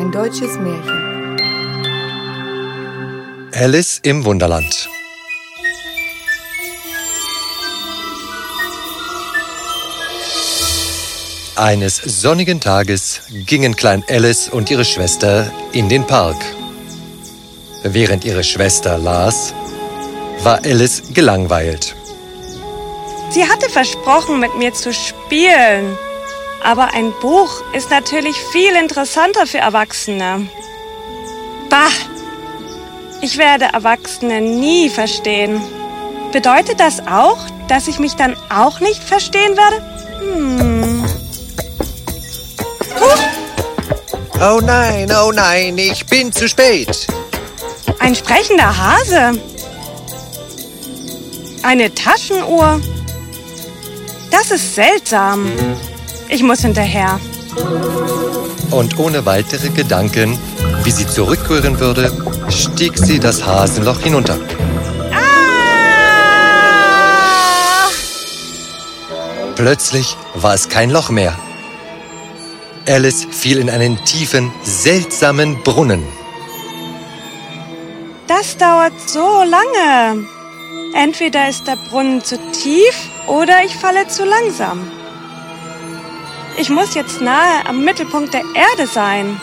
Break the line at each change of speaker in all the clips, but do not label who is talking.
Ein deutsches Märchen.
Alice im Wunderland. Eines sonnigen Tages gingen Klein Alice und ihre Schwester in den Park. Während ihre Schwester las, war Alice gelangweilt.
Sie hatte versprochen, mit mir zu spielen. Aber ein Buch ist natürlich viel interessanter für Erwachsene. Bah! Ich werde Erwachsene nie verstehen. Bedeutet das auch, dass ich mich dann auch nicht verstehen werde? Hm.
Huch. Oh nein, oh nein, ich bin zu spät.
Ein sprechender Hase. Eine Taschenuhr. Das ist seltsam. Ich muss hinterher.
Und ohne weitere Gedanken, wie sie zurückrühren würde, stieg sie das Hasenloch hinunter.
Ah!
Plötzlich war es kein Loch mehr. Alice fiel in einen tiefen, seltsamen Brunnen.
Das dauert so lange. Entweder ist der Brunnen zu tief oder ich falle zu langsam. Ich muss jetzt nahe am Mittelpunkt der Erde sein.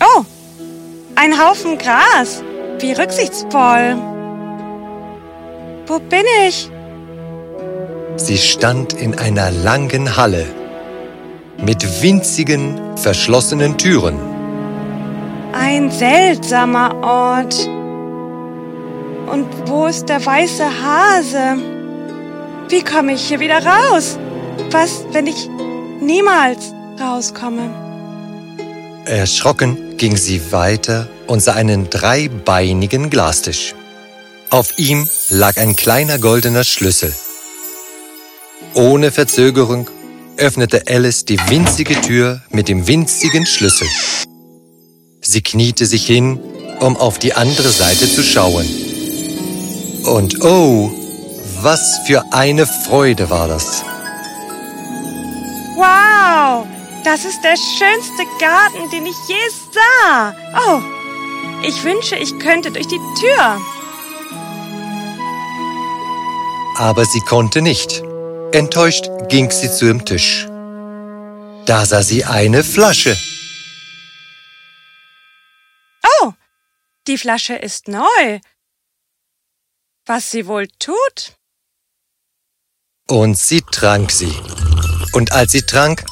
Oh, ein Haufen Gras. Wie rücksichtsvoll. Wo bin ich?
Sie stand in einer langen Halle mit winzigen, verschlossenen Türen.
Ein seltsamer Ort. Und wo ist der weiße Hase? Wie komme ich hier wieder raus? Was, wenn ich niemals rauskomme?
Erschrocken ging sie weiter und sah einen dreibeinigen Glastisch. Auf ihm lag ein kleiner goldener Schlüssel. Ohne Verzögerung öffnete Alice die winzige Tür mit dem winzigen Schlüssel. Sie kniete sich hin, um auf die andere Seite zu schauen. Und oh, was für eine Freude war das.
Wow, das ist der schönste Garten, den ich je sah. Oh, ich wünsche, ich könnte durch die Tür.
Aber sie konnte nicht. Enttäuscht ging sie zu dem Tisch. Da sah sie eine Flasche.
Oh, die Flasche ist neu. Was sie wohl tut?
Und sie trank sie. Und als sie trank,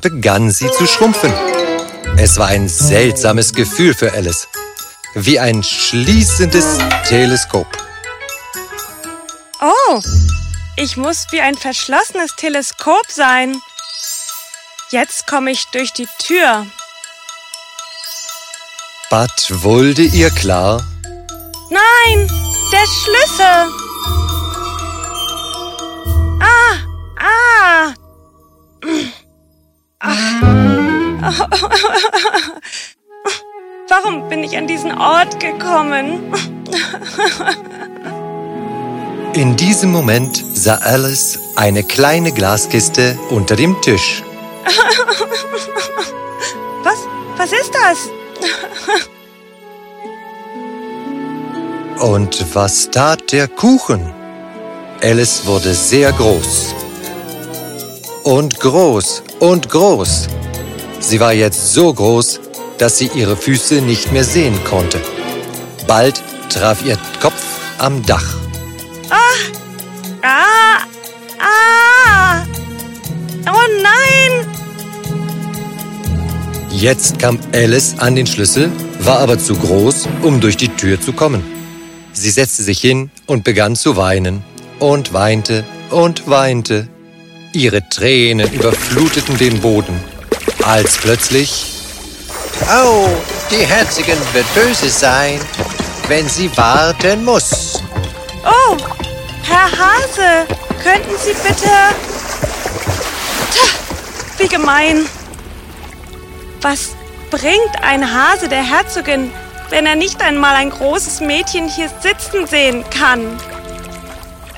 begann sie zu schrumpfen. Es war ein seltsames Gefühl für Alice. Wie ein schließendes Teleskop.
Oh, ich muss wie ein verschlossenes Teleskop sein. Jetzt komme ich durch die Tür.
But wurde ihr klar?
Nein, der Schlüssel. Ah, ah. Ach. Warum bin ich an diesen Ort gekommen?
In diesem Moment sah Alice eine kleine Glaskiste unter dem Tisch.
Was? Was ist das?
Und was tat der Kuchen? Alice wurde sehr groß. Und groß und groß. Sie war jetzt so groß, dass sie ihre Füße nicht mehr sehen konnte. Bald traf ihr Kopf am Dach.
Ah! Ah! Ah! Oh nein!
Jetzt kam Alice an den Schlüssel, war aber zu groß, um durch die Tür zu kommen. Sie setzte sich hin und begann zu weinen und weinte und weinte. Ihre Tränen überfluteten den Boden, als plötzlich...
Oh, die Herzogin wird böse sein, wenn sie warten muss.
Oh, Herr Hase, könnten Sie bitte... Tja, wie gemein. Was bringt ein Hase der Herzogin, wenn er nicht einmal ein großes Mädchen hier sitzen sehen kann?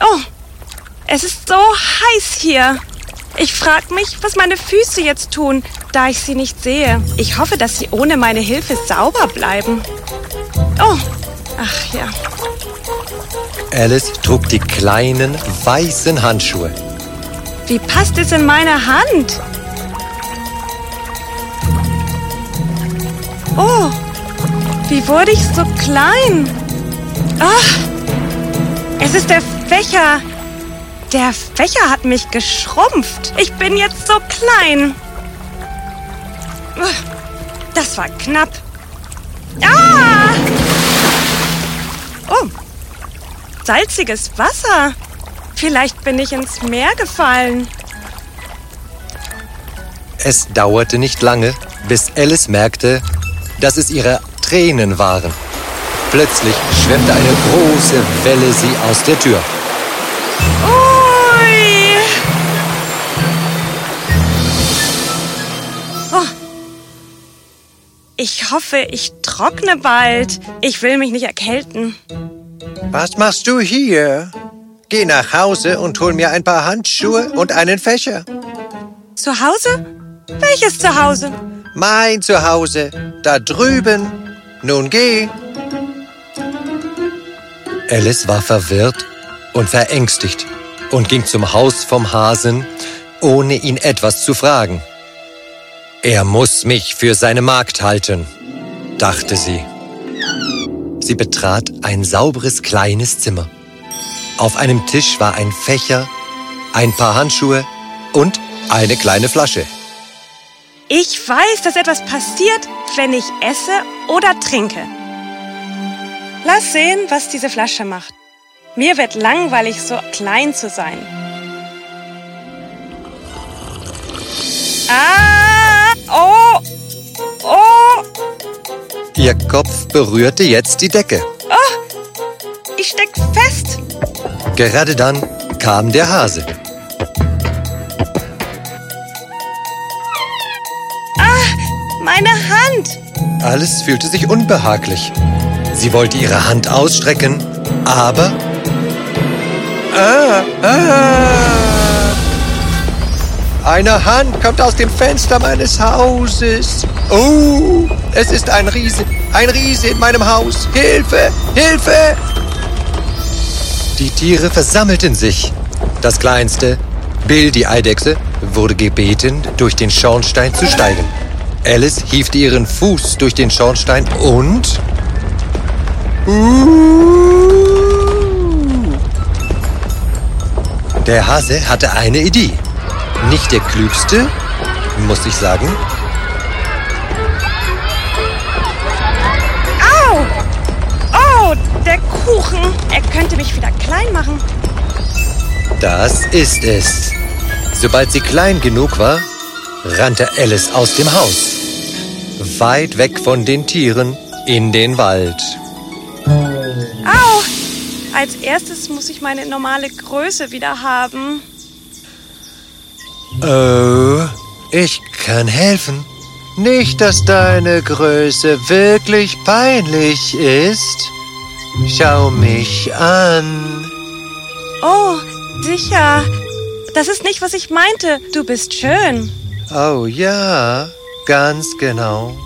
Oh, es ist so heiß hier. Ich frage mich, was meine Füße jetzt tun, da ich sie nicht sehe. Ich hoffe, dass sie ohne meine Hilfe sauber bleiben. Oh, ach ja.
Alice trug die kleinen weißen Handschuhe.
Wie passt es in meine Hand? Oh, wie wurde ich so klein? Ach, es ist der Fächer. Der Fächer hat mich geschrumpft. Ich bin jetzt so klein. Das war knapp. Ah! Oh, salziges Wasser. Vielleicht bin ich ins Meer gefallen.
Es dauerte nicht lange, bis Alice merkte, dass es ihre Tränen waren. Plötzlich schwemmte eine große Welle sie aus der Tür.
Ich hoffe, ich trockne bald. Ich will mich nicht erkälten.
Was machst du hier? Geh nach Hause und hol mir ein paar Handschuhe und einen Fächer.
Zu Hause? Welches Zuhause?
Mein Zuhause, da drüben. Nun geh.
Alice war verwirrt und verängstigt und ging zum Haus vom Hasen, ohne ihn etwas zu fragen. Er muss mich für seine Magd halten, dachte sie. Sie betrat ein sauberes kleines Zimmer. Auf einem Tisch war ein Fächer, ein paar Handschuhe und eine kleine Flasche.
Ich weiß, dass etwas passiert, wenn ich esse oder trinke. Lass sehen, was diese Flasche macht. Mir wird langweilig, so klein zu sein. Ah! Oh! Oh!
Ihr Kopf berührte jetzt die Decke.
Oh! Ich steck fest!
Gerade dann kam der Hase.
Ah! Meine Hand!
Alles fühlte sich unbehaglich. Sie wollte ihre Hand ausstrecken, aber...
Ah, ah. Eine Hand kommt aus dem Fenster meines Hauses. Oh, es ist ein Riese. Ein Riese in meinem Haus. Hilfe! Hilfe!
Die Tiere versammelten sich. Das kleinste, Bill die Eidechse, wurde gebeten, durch den Schornstein zu steigen. Alice hiefte ihren Fuß durch den Schornstein und... Der Hase hatte eine Idee. Nicht der klügste, muss ich sagen.
Au! Oh, der Kuchen. Er könnte mich wieder klein machen.
Das ist es. Sobald sie klein genug war, rannte Alice aus dem Haus. Weit weg von den Tieren in den Wald.
Au! Als erstes muss ich meine normale Größe wieder haben.
Oh, ich kann helfen.
Nicht, dass deine Größe wirklich peinlich ist. Schau mich an.
Oh, sicher. Das ist nicht, was ich meinte. Du bist schön.
Oh ja, ganz genau.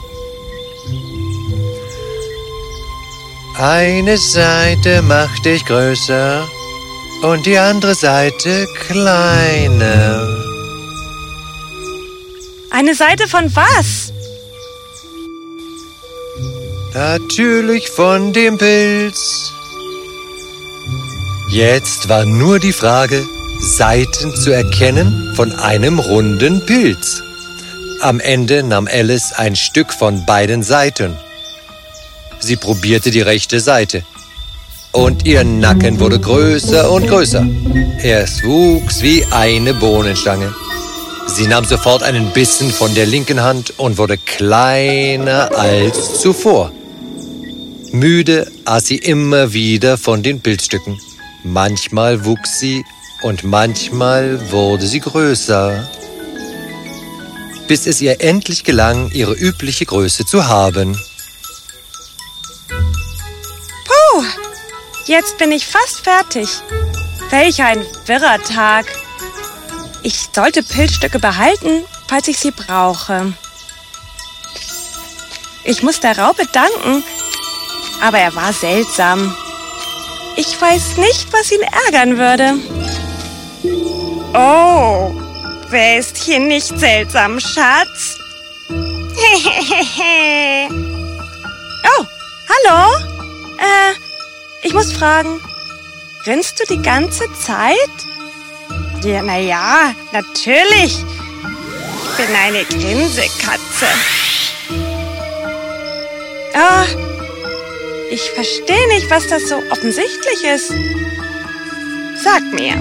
Eine Seite macht dich größer und die andere Seite kleiner.
Eine Seite von was?
Natürlich von dem Pilz.
Jetzt war nur die Frage, Seiten zu erkennen von einem runden Pilz. Am Ende nahm Alice ein Stück von beiden Seiten. Sie probierte die rechte Seite. Und ihr Nacken wurde größer und größer. Es wuchs wie eine Bohnenstange. Sie nahm sofort einen Bissen von der linken Hand und wurde kleiner als zuvor. Müde aß sie immer wieder von den Pilzstücken. Manchmal wuchs sie und manchmal wurde sie größer. Bis es ihr endlich gelang, ihre übliche Größe zu haben.
Puh, jetzt bin ich fast fertig. Welch ein wirrer Tag. Ich sollte Pilzstücke behalten, falls ich sie brauche. Ich muss der Raupe danken, aber er war seltsam. Ich weiß nicht, was ihn ärgern würde. Oh, wer ist hier nicht seltsam, Schatz? oh, hallo? Äh, ich muss fragen, grinst du die ganze Zeit? Ja, na ja, natürlich. Ich bin eine Grinsekatze. Ah, ich verstehe nicht, was das so offensichtlich ist. Sag mir,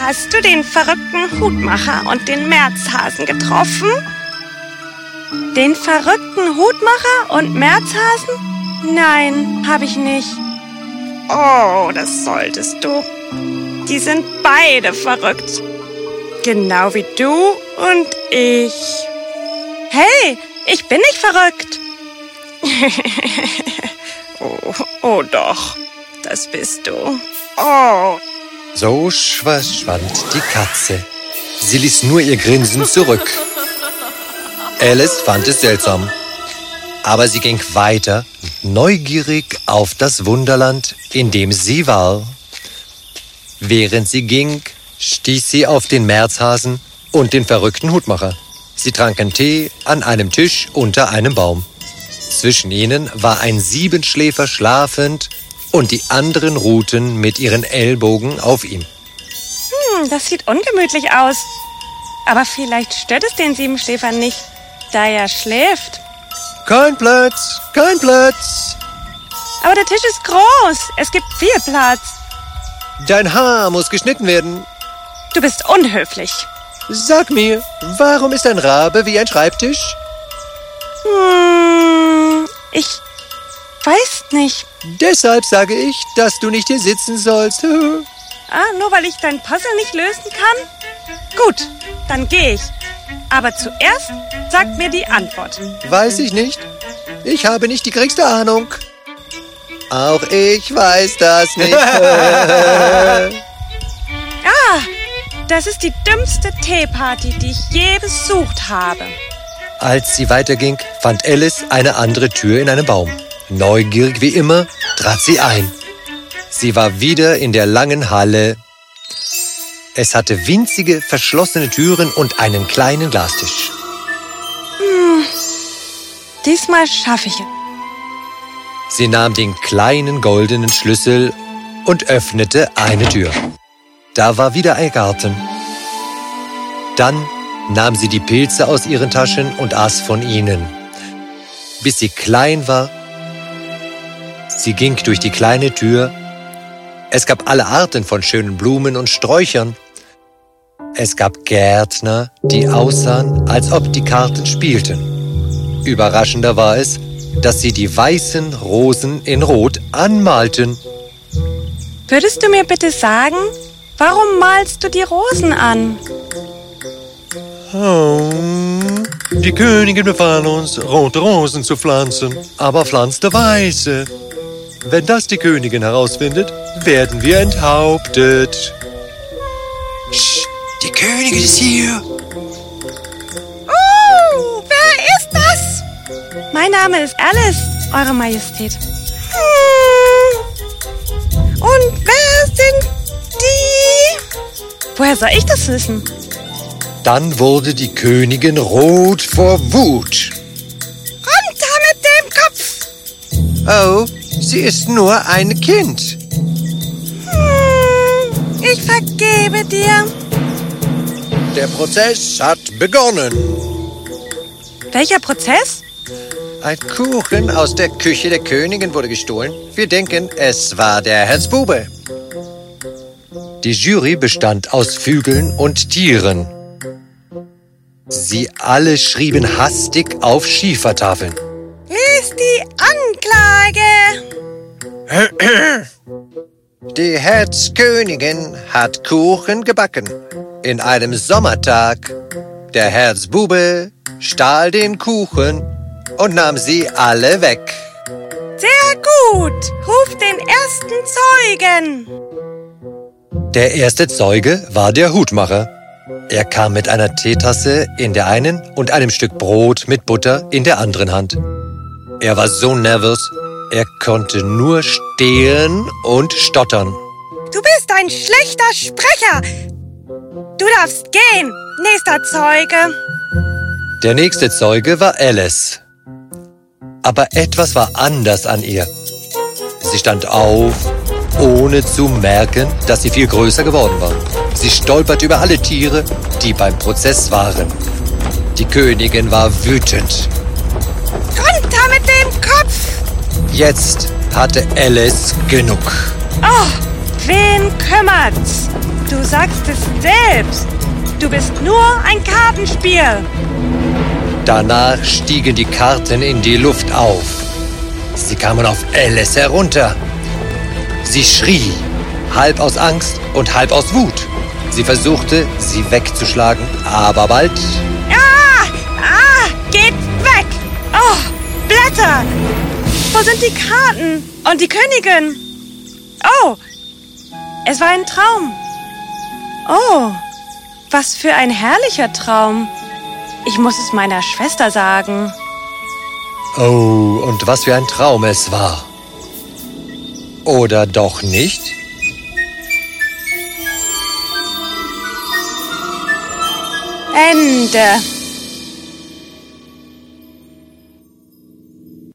hast du den verrückten Hutmacher und den Märzhasen getroffen? Den verrückten Hutmacher und Märzhasen? Nein, habe ich nicht. Oh, das solltest du. Die sind beide verrückt. Genau wie du und ich. Hey, ich bin nicht verrückt. oh, oh doch, das bist du. Oh.
So verschwand die Katze. Sie ließ nur ihr Grinsen zurück. Alice fand es seltsam. Aber sie ging weiter, neugierig auf das Wunderland, in dem sie war. Während sie ging, stieß sie auf den Märzhasen und den verrückten Hutmacher. Sie tranken Tee an einem Tisch unter einem Baum. Zwischen ihnen war ein Siebenschläfer schlafend und die anderen ruhten mit ihren Ellbogen auf ihm.
Hm, das sieht ungemütlich aus. Aber vielleicht stört es den Siebenschläfer nicht, da er schläft.
Kein Platz, kein Platz.
Aber der Tisch ist groß. Es gibt viel Platz.
Dein Haar muss geschnitten werden.
Du bist unhöflich.
Sag mir, warum ist ein Rabe wie ein Schreibtisch?
Hm, ich weiß nicht.
Deshalb sage ich, dass du nicht hier sitzen sollst.
ah, nur weil ich dein Puzzle nicht lösen kann? Gut, dann gehe ich. Aber zuerst sag mir die Antwort.
Weiß ich nicht. Ich habe nicht die geringste Ahnung. Auch ich weiß das nicht.
ah, das ist die dümmste Teeparty, die ich je besucht habe.
Als sie weiterging, fand Alice eine andere Tür in einem Baum. Neugierig wie immer trat sie ein. Sie war wieder in der langen Halle. Es hatte winzige, verschlossene Türen und einen kleinen Glastisch.
Hm, diesmal schaffe ich es.
Sie nahm den kleinen goldenen Schlüssel und öffnete eine Tür. Da war wieder ein Garten. Dann nahm sie die Pilze aus ihren Taschen und aß von ihnen. Bis sie klein war, sie ging durch die kleine Tür. Es gab alle Arten von schönen Blumen und Sträuchern. Es gab Gärtner, die aussahen, als ob die Karten spielten. Überraschender war es, dass sie die weißen Rosen in Rot anmalten.
Würdest du mir bitte sagen, warum malst du die Rosen an?
Oh, die Königin befahl uns, rote Rosen zu pflanzen, aber pflanzte weiße. Wenn das die Königin herausfindet, werden wir enthauptet.
Psst, die Königin ist hier.
Oh, wer ist das? Mein Name ist Alice, Eure Majestät. Hm. Und wer sind die? Woher soll ich das wissen?
Dann wurde die Königin rot vor Wut.
Runter mit dem Kopf!
Oh, sie ist nur ein Kind.
Hm, ich vergebe dir.
Der Prozess hat begonnen.
Welcher Prozess?
Ein Kuchen aus der Küche der Königin wurde gestohlen. Wir denken, es war der Herzbube.
Die Jury bestand aus Vögeln und Tieren. Sie alle schrieben hastig auf Schiefertafeln.
Lies die Anklage!
Die Herzkönigin hat Kuchen gebacken. In einem Sommertag. Der Herzbube stahl den Kuchen und nahm sie alle weg.
Sehr gut. Ruf den ersten Zeugen.
Der erste Zeuge war der Hutmacher. Er kam mit einer Teetasse in der einen und einem Stück Brot mit Butter in der anderen Hand. Er war so nervös, er konnte nur stehen und stottern.
Du bist ein schlechter Sprecher. Du darfst gehen. Nächster Zeuge.
Der nächste Zeuge war Alice. Aber etwas war anders an ihr. Sie stand auf, ohne zu merken, dass sie viel größer geworden war. Sie stolperte über alle Tiere, die beim Prozess waren. Die Königin war wütend.
Runter mit dem Kopf!
Jetzt hatte Alice genug.
Oh, wen kümmert's? Du sagst es selbst. Du bist nur ein Kartenspiel.
Danach stiegen die Karten in die Luft auf. Sie kamen auf Alice herunter. Sie schrie, halb aus Angst und halb aus Wut. Sie versuchte, sie wegzuschlagen, aber bald...
Ah! Ah! Geht weg! Oh, Blätter! Wo sind die Karten? Und die Königin? Oh, es war ein Traum. Oh, was für ein herrlicher Traum. Ich muss es meiner Schwester sagen.
Oh, und was für ein Traum es war. Oder doch nicht?
Ende.